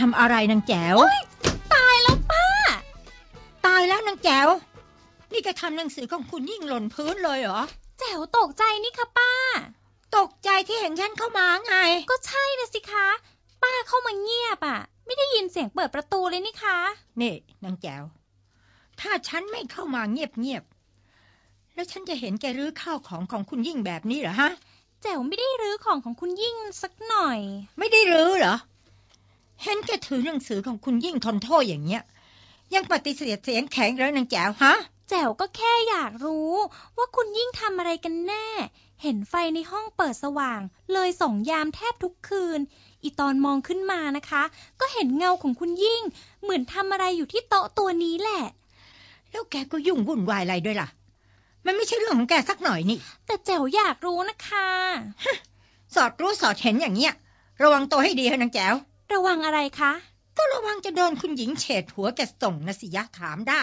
ทำอะไรนางแจ๋ว ตายแล้วป้า ตายแล้วนางแจ๋ว นี่แกทำหนังสือของคุณยิ่งหล่นพื้นเลยเหรอ แจ๋วตกใจนี่ค่ะป้า ตกใจที่เห็นฉันเข้ามาไง ก็ใช่นะสิคะ ป้าเข้ามาเงียบอะ ไม่ได้ยินเสียงเปิดประตูเลยนี่คะ นี่นางแจ๋ว ถ้าฉันไม่เข้ามาเงียบๆแล้วฉันจะเห็นแกรื้อข้าวของของคุณยิ่งแบบนี้เหรอฮะ แจ๋วไม่ได้รื้อของของคุณยิ่งสักหน่อย ไม่ได้รื้อเหรอ เห็นแกถือหนังสือของคุณยิ่งทนโทษอย่างเงี้ย ยังปฏิเสธเสียงแข็งแล้วนางแจ๋วฮะ แจ๋วก็แค่อยากรู้ ว่าคุณยิ่งทำอะไรกันแน่ เห็นไฟในห้องเปิดสว่าง เลยส่องยามแทบทุกคืน อีตอนมองขึ้นมานะคะ ก็เห็นเงาของคุณยิ่ง เหมือนทำอะไรอยู่ที่โต๊ะตัวนี้แหละ แล้วแกก็ยุ่งวุ่นวายอะไรด้วยล่ะ มันไม่ใช่เรื่องของแกสักหน่อยนี่ แต่แจ๋วอยากรู้นะคะ สอดรู้สอดเห็นอย่างเงี้ย ระวังตัวให้ดีเถอะนางแจ๋ว ระวังอะไรคะ ก็ระวังจะโดนคุณหญิงเฉดหัวแกส่งนะสิยะถามได้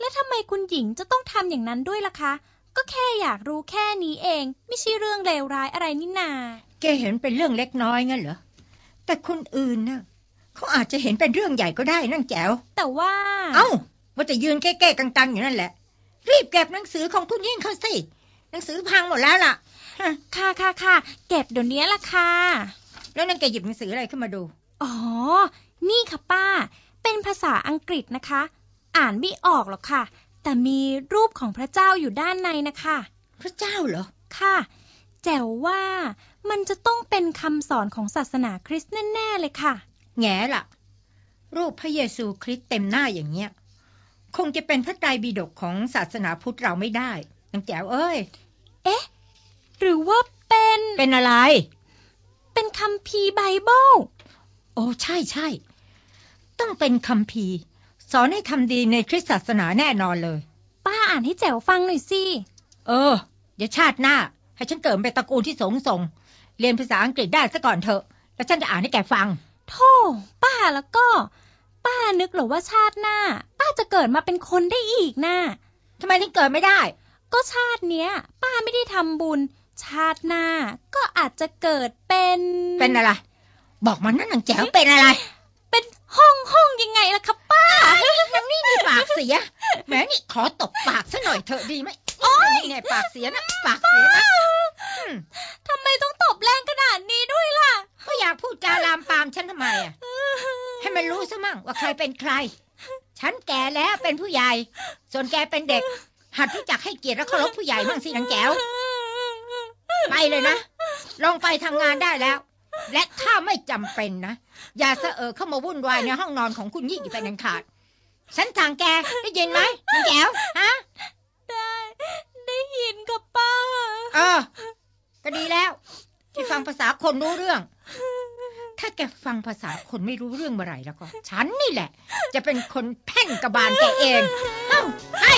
และทำไมคุณหญิงจะต้องทำอย่างนั้นด้วยล่ะคะ ก็แค่อยากรู้แค่นี้เอง ไม่ใช่เรื่องเลวร้ายอะไรนี่นา แกเห็นเป็นเรื่องเล็กน้อยงั้นเหรอ แต่คนอื่นน่ะเขาอาจจะเห็นเป็นเรื่องใหญ่ก็ได้นั่งแจ๋ว แต่ว่า เอ้าว่าจะยืนแก้ๆกังๆอยู่นั่นแหละ รีบเก็บหนังสือของคุณยิ่งเขาสิ หนังสือพังหมดแล้วล่ะ ค่ะค่ะค่ะเก็บเดี๋ยวนี้ล่ะค่ะ แล้วนั่นแกหยิบหนังสืออะไรขึ้นมาดู อ๋อ นี่ค่ะป้า เป็นภาษาอังกฤษนะคะ อ่านไม่ออกหรอกค่ะ แต่มีรูปของพระเจ้าอยู่ด้านในนะคะ พระเจ้าเหรอ ค่ะ แจ๋วว่ามันจะต้องเป็นคำสอนของศาสนาคริสต์แน่ๆเลยค่ะ แง่ล่ะรูปพระเยซูคริสต์เต็มหน้าอย่างเงี้ย คงจะเป็นพระไตรปิฎกของศาสนาพุทธเราไม่ได้นางแจ๋วเอ้ย เอ๊ะ หรือว่าเป็น เป็นอะไร เป็นคัมภีร์ไบเบิล โอ้ใช่ใช่ ต้องเป็นคัมภีร์สอนให้ทำดีในคริสตศาสนาแน่นอนเลย ป้าอ่านให้แจ๋วฟังหน่อยสิ เออ เดี๋ยวชาติหน้า ให้ฉันเกิดเป็นตระกูลที่สงส่ง เรียนภาษาอังกฤษได้ซะก่อนเถอะ แล้วฉันจะอ่านให้แกฟังโธ่ป้าแล้วก็ ป้านึกเหรอว่าชาติหน้า ป้าจะเกิดมาเป็นคนได้อีกนะ่ะทำไมถึงเกิดไม่ได้ ก็ชาติเนี้ย ป้าไม่ได้ทำบุญ ชาติหน้าก็อาจจะเกิดเป็น เป็นอะไร บอกมันนั่นนางแจ๋วเป็นอะไร เป็นห้องห้องยังไงล่ะคะป้านางนี่นี่ปากเสียแหมนี่ขอตบปากซะหน่อยเถอะดีไหมนี่ไงปากเสียนะปากเสียนะอืมทำไมต้องตบแรงขนาดนี้ด้วยล่ะ ก็อยากพูดจาลามปามฉันทำไมอะ ให้มันรู้ซะมั่งว่าใครเป็นใคร ฉันแก่แล้วเป็นผู้ใหญ่ ส่วนแกเป็นเด็ก หัดรู้จักให้เกียรติและเคารพผู้ใหญ่บ้างสินางแจ๋ว ไปเลยนะ ลงไปทำงานได้แล้ว และถ้าไม่จำเป็นนะ อย่าเสอะเออเข้ามาวุ่นวายในห้องนอนของคุณยิ่งอีกเป็นอันขาด ฉันสั่งแกได้ยินไหมนางแจ๋วฮะ ได้ ได้ยินกับป้า เออ ก็ดีแล้ว ที่ฟังภาษาคนรู้เรื่อง ถ้าแกฟังภาษาคนไม่รู้เรื่องเมื่อไหร่แล้วก็ ฉันนี่แหละ จะเป็นคนแพ่งกระบาลแกเองเอ้าให้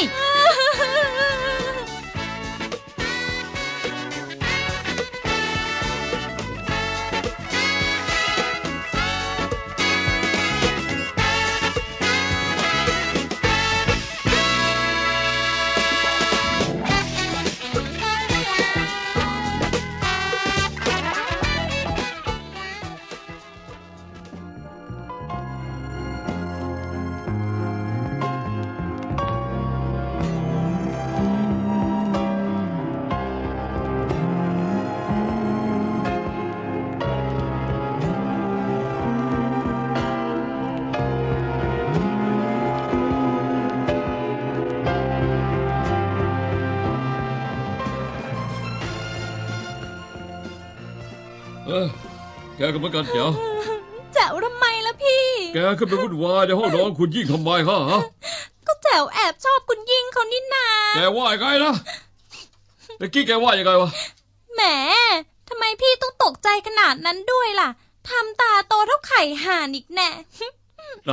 เออแกก็เหมือนกันเจ๋วแจ๋วทำไมล่ะพี่ แกขึ้นไปวุ่นวายในห้องนอนคุณยิ่งทำไมฮะฮะก็แจ๋วแอบชอบคุณยิ่งเขานี่นาแกว่ายังไงนะเมื่อกี้แกว่ายังไงวะ แหมทำไมพี่ต้องตกใจขนาดนั้นด้วยล่ะทำตาโตเท่าไข่ห่านอีกแน่ไหน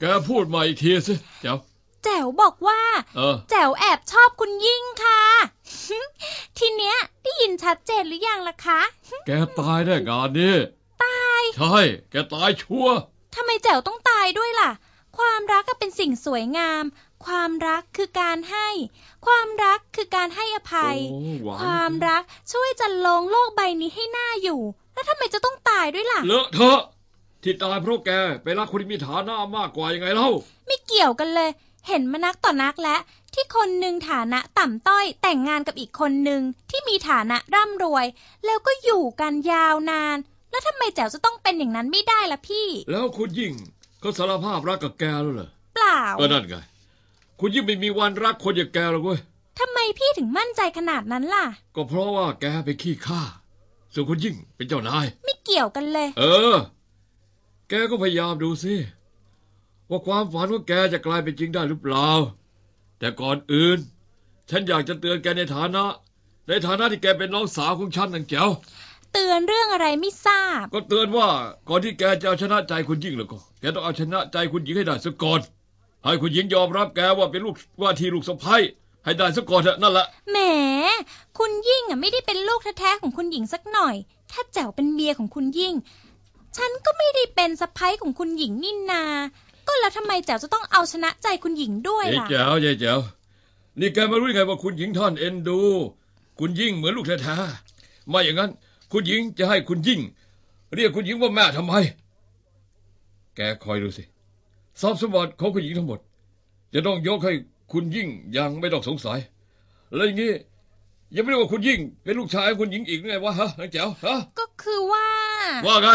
แกพูดมาอีกทีสิเจ๋ว แจ๋วบอกว่า เออ แจ๋วแอบชอบคุณยิ่งค่ะ ทีเนี้ยได้ยินชัดเจนหรือยังล่ะคะ แกตายแน่งานนี้ ตาย ใช่ แกตายชัวร์ทำไมแจ๋วต้องตายด้วยล่ะ ความรักก็เป็นสิ่งสวยงาม ความรักคือการให้ ความรักคือการให้อภัย โอ้หวานความรักช่วยจันลงโลกใบนี้ให้น่าอยู่ แล้วทำไมจะต้องตายด้วยล่ะ เลอะเทอะ ที่ตายเพราะแกไปรักคนที่มีฐานะมากกว่ายังไงเล่า ไม่เกี่ยวกันเลย เห็นมานักต่อนักแล้วที่คนหนึ่งฐานะต่ำต้อย แต่งงานกับอีกคนหนึ่งที่มีฐานะร่ำรวย แล้วก็อยู่กันยาวนาน แล้วทำไมแจ๋วจะต้องเป็นอย่างนั้นไม่ได้ล่ะพี่ แล้วคุณยิ่งก็สารภาพรักกับแกแล้วเหรอเปล่าก็นั่นไงคุณยิ่งไม่มีวันรักคนอย่างแกหรอกเว้ยทำไมพี่ถึงมั่นใจขนาดนั้นล่ะ ก็เพราะว่าแกเป็นขี้ข้าส่วนคุณยิ่งเป็นเจ้านาย ไม่เกี่ยวกันเลย เออแกก็พยายามดูสิว่าความฝันของแกจะกลายเป็นจริงได้หรือเปล่า แต่ก่อนอื่น ฉันอยากจะเตือนแกในฐานะ ในฐานะที่แกเป็นน้องสาวของฉันนังแจ๋วเตือนเรื่องอะไรไม่ทราบ ก็เตือนว่าก่อนที่แกจะเอาชนะใจคุณยิ่งแล้วก็แกต้องเอาชนะใจคุณหญิงให้ได้ซะก่อน ให้คุณหญิงยอมรับแกว่าเป็นลูกว่าที่ลูกสะใภ้ให้ได้ซะก่อนเถอะนั่นแหละแหมคุณยิ่งอะไม่ได้เป็นลูกแท้ๆของคุณหญิงสักหน่อย ถ้าแจ๋วเป็นเมียของคุณยิ่ง ฉันก็ไม่ได้เป็นสะพ้ยของคุณหญิงนี่นา ก็แล้วทำไมแจ๋วจะต้องเอาชนะใจคุณหญิงด้วยยายล่ะ แจ๋วยายแจ๋วนี่แกไม่รู้ยังไงว่าคุณหญิงท่านเอ็นดู คุณยิ่งเหมือนลูกแท้ๆไม่อย่างนั้น คุณหญิงจะให้คุณยิ่ง เรียกคุณหญิงว่าแม่ทำไม แกคอยดูสิทรัพย์สมบัติของคุณหญิงทั้งหมด จะต้องยกให้คุณยิ่งอย่างไม่ต้องสงสัย แล้วอย่างนี้ยังไม่เรียกว่าคุณยิ่งเป็นลูกชายของคุณหญิงอีกหรือไงวะฮะนางแจ๋วฮะก็คือว่า ว่าไง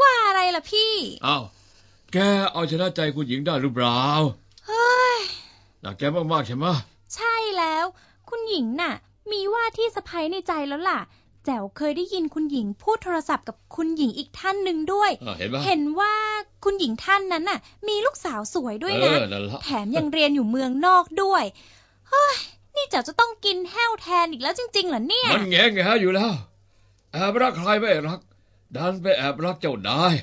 ว่าอะไรล่ะพี่อ้าวแกเอาชนะใจคุณหญิงได้หรือเปล่าเฮ้ยหนักแกมากๆใช่ไหมใช่แล้ว คุณหญิงน่ะ มีว่าที่สะพ้ยในใจแล้วล่ะ แจ๋วเคยได้ยินคุณหญิงพูดโทรศัพท์กับคุณหญิงอีกท่านหนึ่งด้วยอะเห็นไหมเห็นว่าคุณหญิงท่านนั้นน่ะ มีลูกสาวสวยด้วยเอนะอนั่นละแถมยังเรียนอยู่เมืองนอกด้วยเฮ้ยนี่แจ๋วจะต้องกินแห้วแทนอีกแล้วจริงๆเหรอเนี่ย มันแงแงอยู่แล้วแอบรักใครไม่รัก ดันไปแอบรักเจ้านาย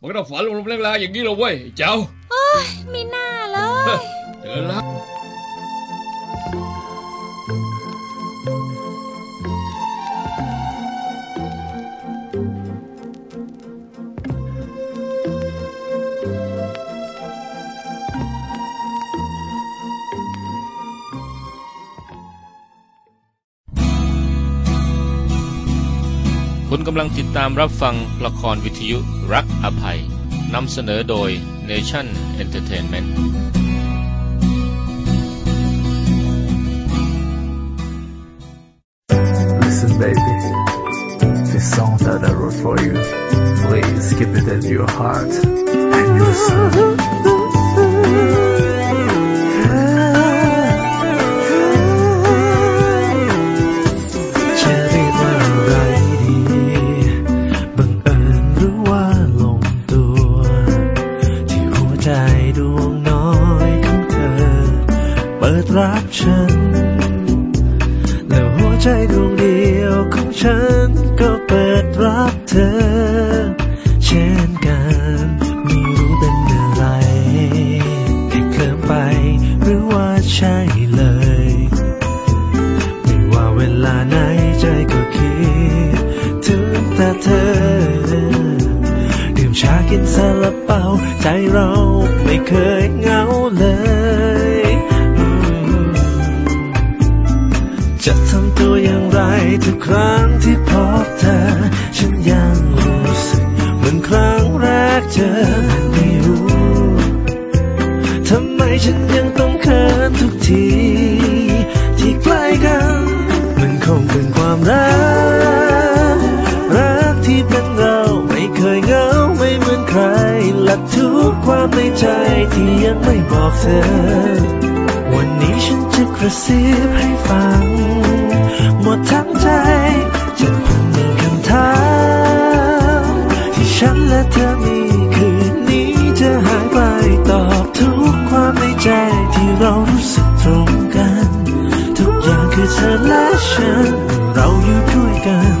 มันก็ต้องฝันลมๆแรงๆอย่างนี้เลยเว้ยเจ้าเฮ้ยไม่น่าเลย เจอแล้วำลังติดตามรับฟังละครวิทยุรักอภัย นำเสนอโดย Nation Entertainment Listen, baby. This song that I wrote for you. Please keep it in your heart ธอ วันนี้ฉันจะกระซิบให้ฟัง หมดทั้งใจจะเป็นหนึ่งคำถามเธอมีคืนนี้จะหายไปตอบทุกความในใจที่เรารู้สึกตรงกัน ทุกอย่างคือเธอและฉัน เราอยู่ด้วยกัน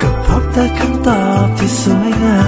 ก็พบแต่คำตอบที่สวยงาม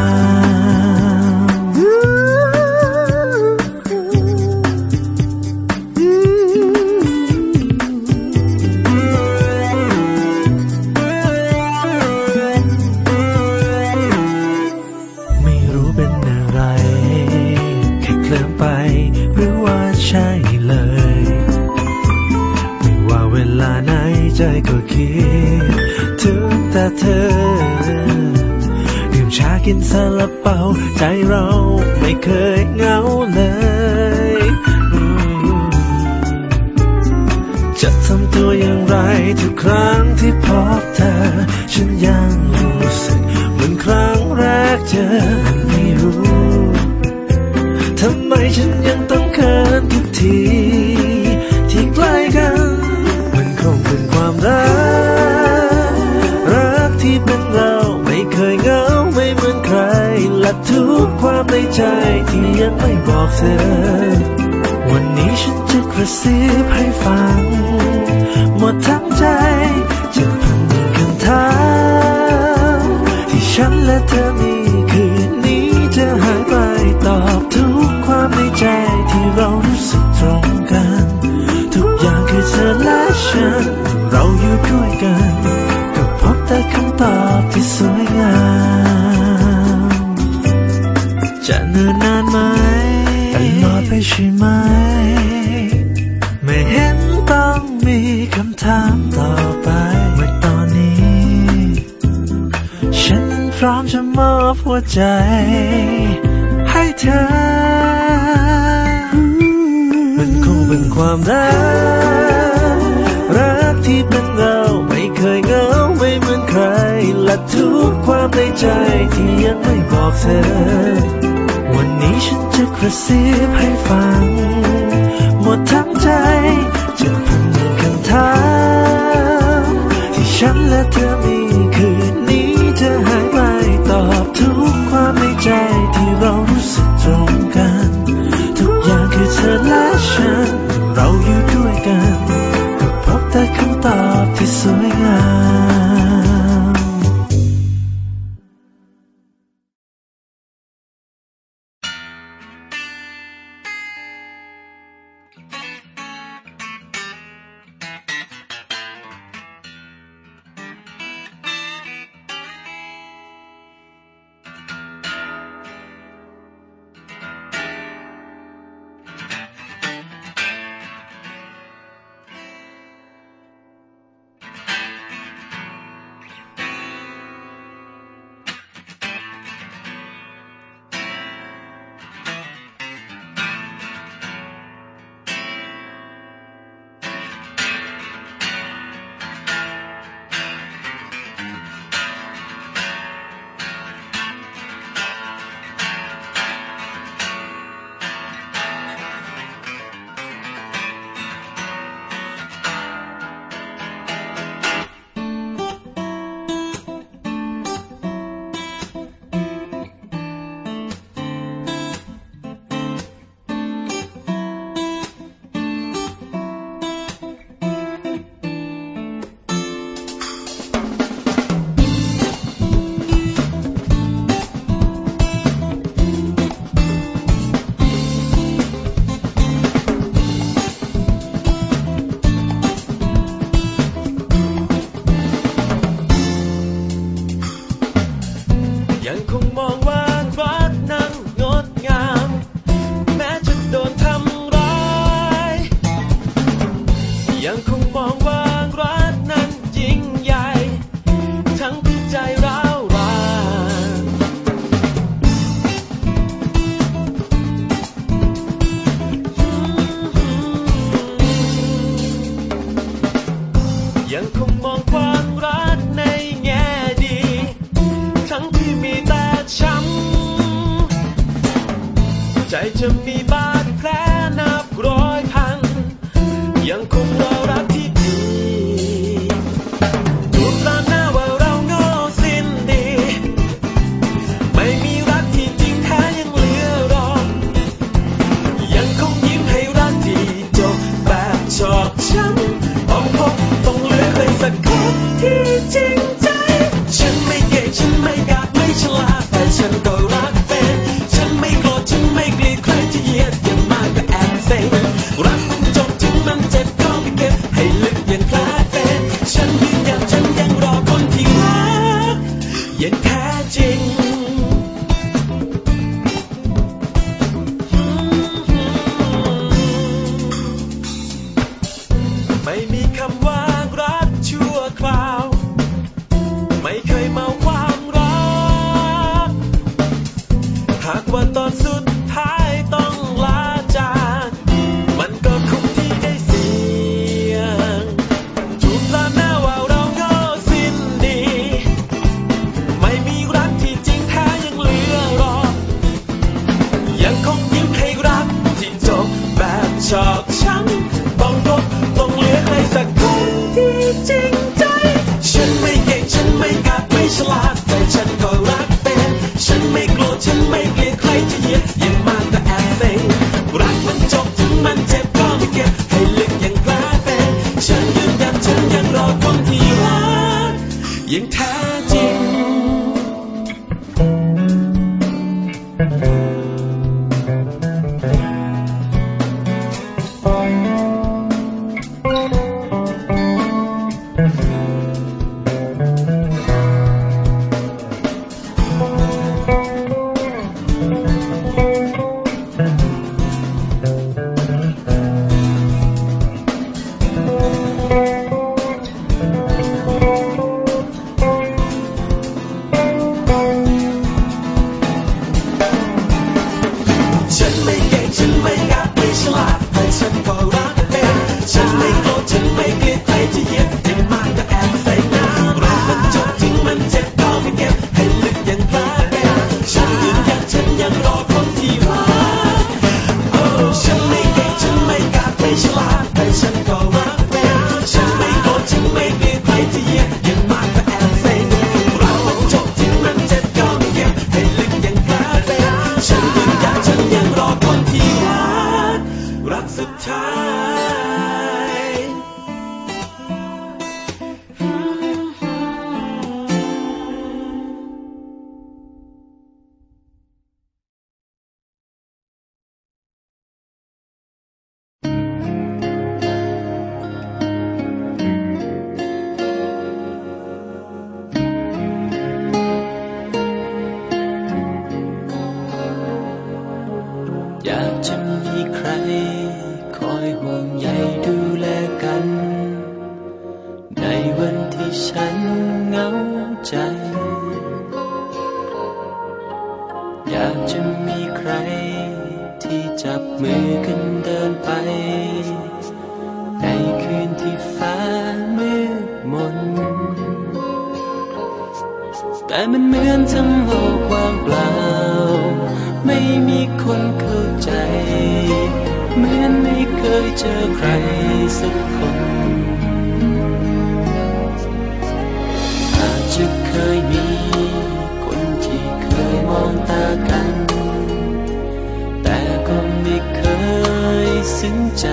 ที่ยังไม่บอกเธอ วันนี้ฉันจะกระซิบให้ฟัง หมดทั้งใจจะพันหนึ่งคำถามที่ฉันและเธอมีคืนนี้จะหายไปตอบทุกความในใจที่เรารู้สึกตรงกัน ทุกอย่างคือเธอและฉัน เราอยู่ด้วยกัน ก็พบแต่คำตอบที่สวยงาม จะเนิ่นนานไหมตลอดไปใช่ไหม ไม่เห็นต้องมีคำถามต่อไปเมื่อตอนนี้ ฉันพร้อมจะมอบหัวใจ ให้เธอ มันคงเป็นความรัก รักที่เป็นเราไม่เคยเหงาไม่เหมือนใคร และทุกความในใจที่ยังไม่บอกเธอ กระซิบให้ฟัง หมดทั้งใจจะพันหนึ่งคำถามที่ฉันและเธอมีคืนนี้จะหายไปตอบทุกความในใจที่เรารู้สึกตรงกัน ทุกอย่างคือเธอและฉัน เราอยู่ด้วยกันก็พบแต่คำตอบที่สวยงาม เหมือนไม่เคยเจอใครสักคน อาจจะเคยมีคนที่เคยมองตากัน แต่ก็ไม่เคยซึ้งใจ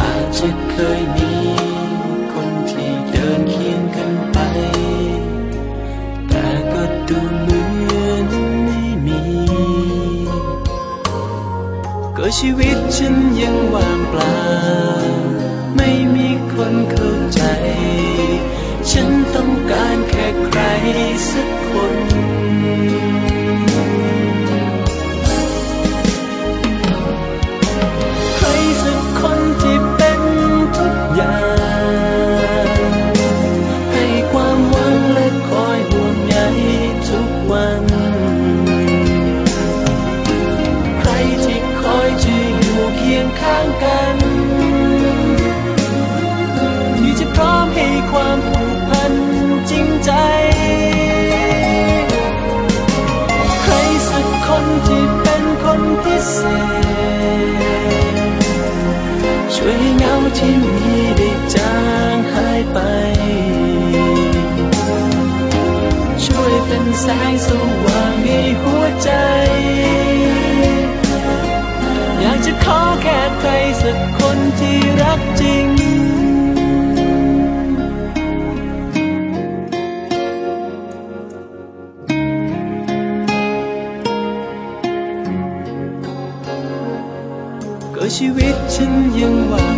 อาจจะเคย ชีวิตฉันยังว่างเปล่า ไม่มีคนเข้าใจ ฉันต้องการแค่ใครสักคน ช่วยเงาที่มีได้จางหายไป ช่วยเป็นแสงสว่างในหัวใจ น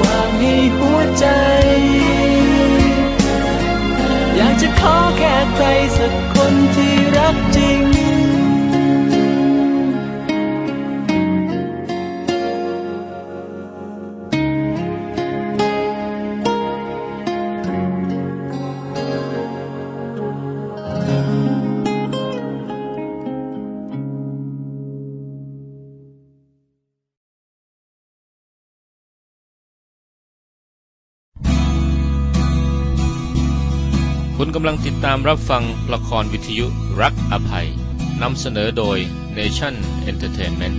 วางให้หัวใจ อยากจะขอแค่ใครสักคนที่รักจริง กำลังติดตามรับฟังละครวิทยุรักอภัยนำเสนอโดย Nation Entertainment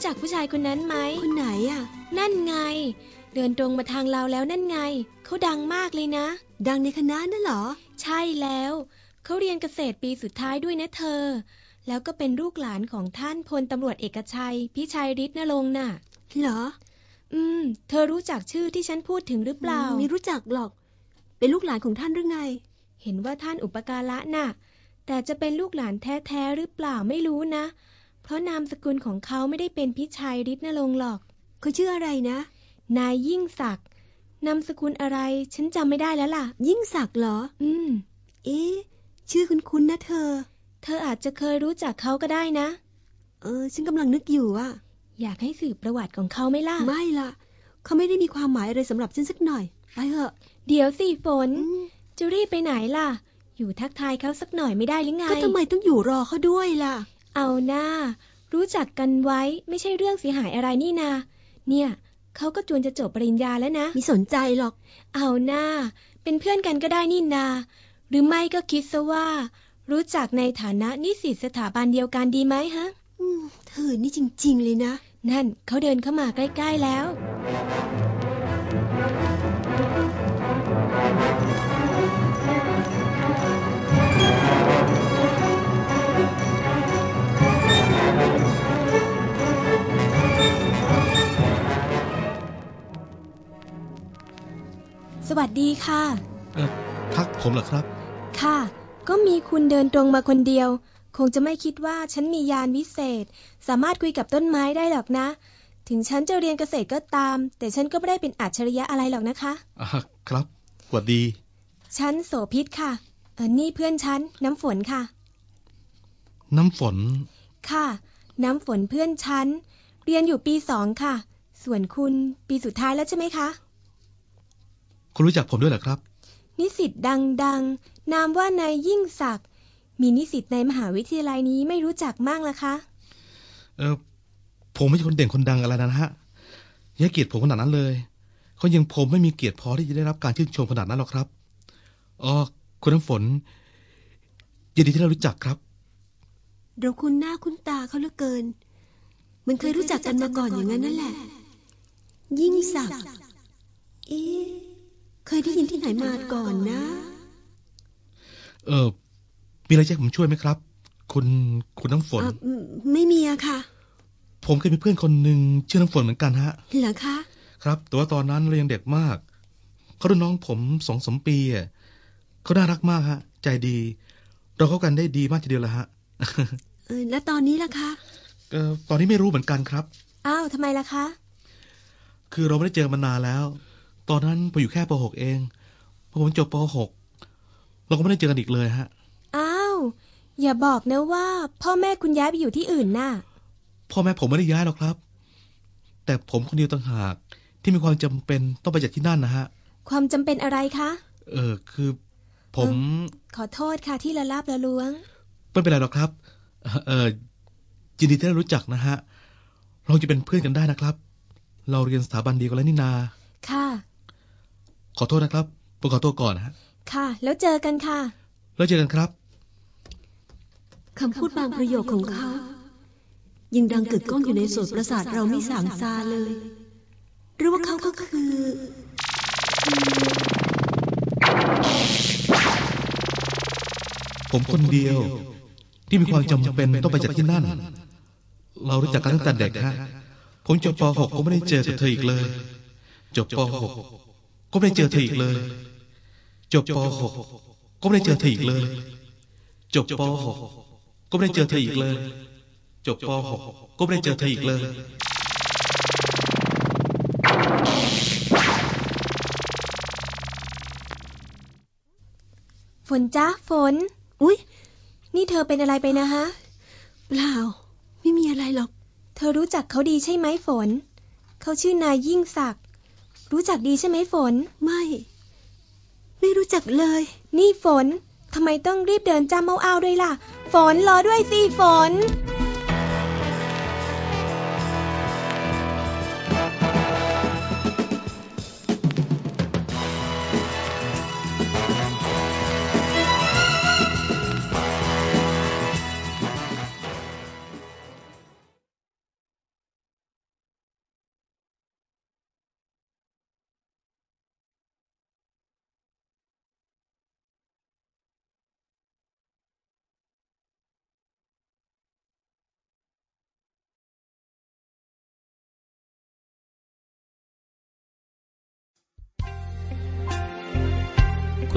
รู้จักผู้ชายคนนั้นไหมคนไหนอะ นั่นไง เดินตรงมาทางเราแล้วนั่นไง เขาดังมากเลยนะ ดังในคณะนั่นเหรอ ใช่แล้ว เขาเรียนเกษตรปีสุดท้ายด้วยนะเธอ แล้วก็เป็นลูกหลานของท่านพลตำรวจเอกชัย พิชัยฤทธิ์นรงค์น่ะ เหรอ อืม เธอรู้จักชื่อที่ฉันพูดถึงหรือเปล่า ไม่รู้จักหรอก เป็นลูกหลานของท่านหรือไง เห็นว่าท่านอุปการะน่ะ แต่จะเป็นลูกหลานแท้ๆหรือเปล่าไม่รู้นะเพราะนามสกุลของเขาไม่ได้เป็นพิชัยฤทธิ์นรงค์หรอกเขาชื่ออะไรนะ นายยิ่งศักดิ์นามสกุลอะไร ฉันจำไม่ได้แล้วล่ะ ยิ่งศักดิ์เหรอ อืม เอ๊ะ ชื่อคุ้นๆนะเธอ เธออาจจะเคยรู้จักเขาก็ได้นะ เออ ฉันกำลังนึกอยู่อะอยากให้สืบประวัติของเขาไหม่ล่ะ ไม่ล่ะเขาไม่ได้มีความหมายอะไรสำหรับฉันสักหน่อย ไปเถอะ เดี๋ยวสิฝนอืมจะรีบไปไหนล่ะ อยู่ทักทายเขาสักหน่อยไม่ได้หรือไง ก็ทำไมต้องอยู่รอเขาด้วยล่ะ เอาหน้า รู้จักกันไว้ไม่ใช่เรื่องเสียหายอะไรนี่นา เนี่ยเขาก็จวนจะจบปริญญาแล้วนะไม่สนใจหรอก เอาหน้า เป็นเพื่อนกันก็ได้นี่นา หรือไม่ก็คิดซะว่า รู้จักในฐานะนิสิตสถาบันเดียวกันดีไหมฮะ อืมเธอนี่จริง ๆ เลยนะ นั่นเขาเดินเข้ามาใกล้ ๆ แล้ว สวัสดีค่ะ เอ่อทักผมเหรอครับ ค่ะ ก็มีคุณเดินตรงมาคนเดียว คงจะไม่คิดว่าฉันมียานวิเศษ สามารถคุยกับต้นไม้ได้หรอกนะ ถึงฉันจะเรียนเกษตรก็ตาม แต่ฉันก็ไม่ได้เป็นอัจฉริยะอะไรหรอกนะคะอ่าครับสวัสดี ฉันโสพิษค่ะเออนี่เพื่อนฉันน้ำฝนค่ะ น้ำฝน ค่ะ น้ำฝนเพื่อนฉัน เรียนอยู่ปีสองค่ะ ส่วนคุณปีสุดท้ายแล้วใช่ไหมคะ คุณรู้จักผมด้วยเหรอครับ นิสิตดังๆ นามว่านายยิ่งศักดิ์มีนิสิตในมหาวิทยาลัยนี้ไม่รู้จักมากละคะ เออผมไม่ใช่คนเด่นคนดังอะไรนะฮะอย่าให้เกียรติผมขนาดนั้นเลยเขายังผมไม่มีเกียรติพอที่จะได้รับการชื่นชมขนาดนั้นหรอกครับอ๋อคุณน้ำฝนยินดีที่ได้รู้จักครับ เราคุ้นหน้าคุ้นตาเขาเหลือเกิน มันเคยรู้จักกันมาก่อนอย่างนั้นนั่นแหละ ยิ่งศักดิ์เอ๊ะ เคยได้ยินที่ไหนมาก่อนนะ เออมีอะไรจะให้ผมช่วยไหมครับ คุณคุณน้ำฝนอะอืมไม่มีอะค่ะ ผมเคยมีเพื่อนคนหนึ่งชื่อน้ำฝนเหมือนกันฮะ เหรอคะ ครับ แต่ว่าตอนนั้นเรายังเด็กมาก เขารุ่นน้องผมสองสมปีอะเขาน่ารักมากฮะ ใจดี เราเข้ากันได้ดีมากทีเดียวละฮะเออแล้วตอนนี้ล่ะคะเอ่อตอนนี้ไม่รู้เหมือนกันครับ อ้าวทำไมล่ะคะ คือเราไม่ได้เจอกันมานานแล้ว ตอนนั้นผมอยู่แค่ป .6 เองพอผมจบป .6 เราก็ไม่ได้เจอกันอีกเลยฮะ อ้าว อย่าบอกนะว่า พ่อแม่คุณย้ายไปอยู่ที่อื่นน่ะ พ่อแม่ผมไม่ได้ย้ายหรอกครับ แต่ผมคนเดียวต่างหากที่มีความจำเป็นต้องไปจากที่นั่นนะฮะ ความจำเป็นอะไรคะ เออคือผมขอโทษค่ะที่ละลาบละล้วง ไม่เป็นไรหรอกครับ เออยินดีที่ได้รู้จักนะฮะ เราจะเป็นเพื่อนกันได้นะครับ เราเรียนสถาบันเดียวกันแล้วนี่นา ค่ะ ขอโทษนะครับผมขอตัวก่อนนะฮะค่ะ แล้วเจอกันค่ะ แล้วเจอกันครับคำพูดบางประโยคของเขา ยังดังกึกก้องอยู่ในโสตประสาทเราไม่สางซาเลย หรือว่าเขาก็คือคือ ผมคนเดียว ที่มีความจำเป็นต้องไปจากที่นั่น เรารู้จักกันตั้งแต่เด็กฮะผมจบป .6 ก็ไม่ได้เจอกับเธออีกเลย จบป .6 ก็ไม่ได้เจอเธออีกเลย จบป .6 ก็ไม่ได้เจอเธออีกเลย จบป .6 ก็ไม่ได้เจอเธออีกเลย จบป .6 ก็ไม่ได้เจอเธออีกเลย ฝนจ้าฝน อุ๊ย นี่เธอเป็นอะไรไปนะฮะ เปล่า ไม่มีอะไรหรอก เธอรู้จักเขาดีใช่ไหมฝน เขาชื่อนายยิ่งศักดิ์ รู้จักดีใช่ไหมฝน ไม่ ไม่รู้จักเลย นี่ฝนทำไมต้องรีบเดินจำเมาเอาด้วยล่ะ ฝนรอด้วยสิฝน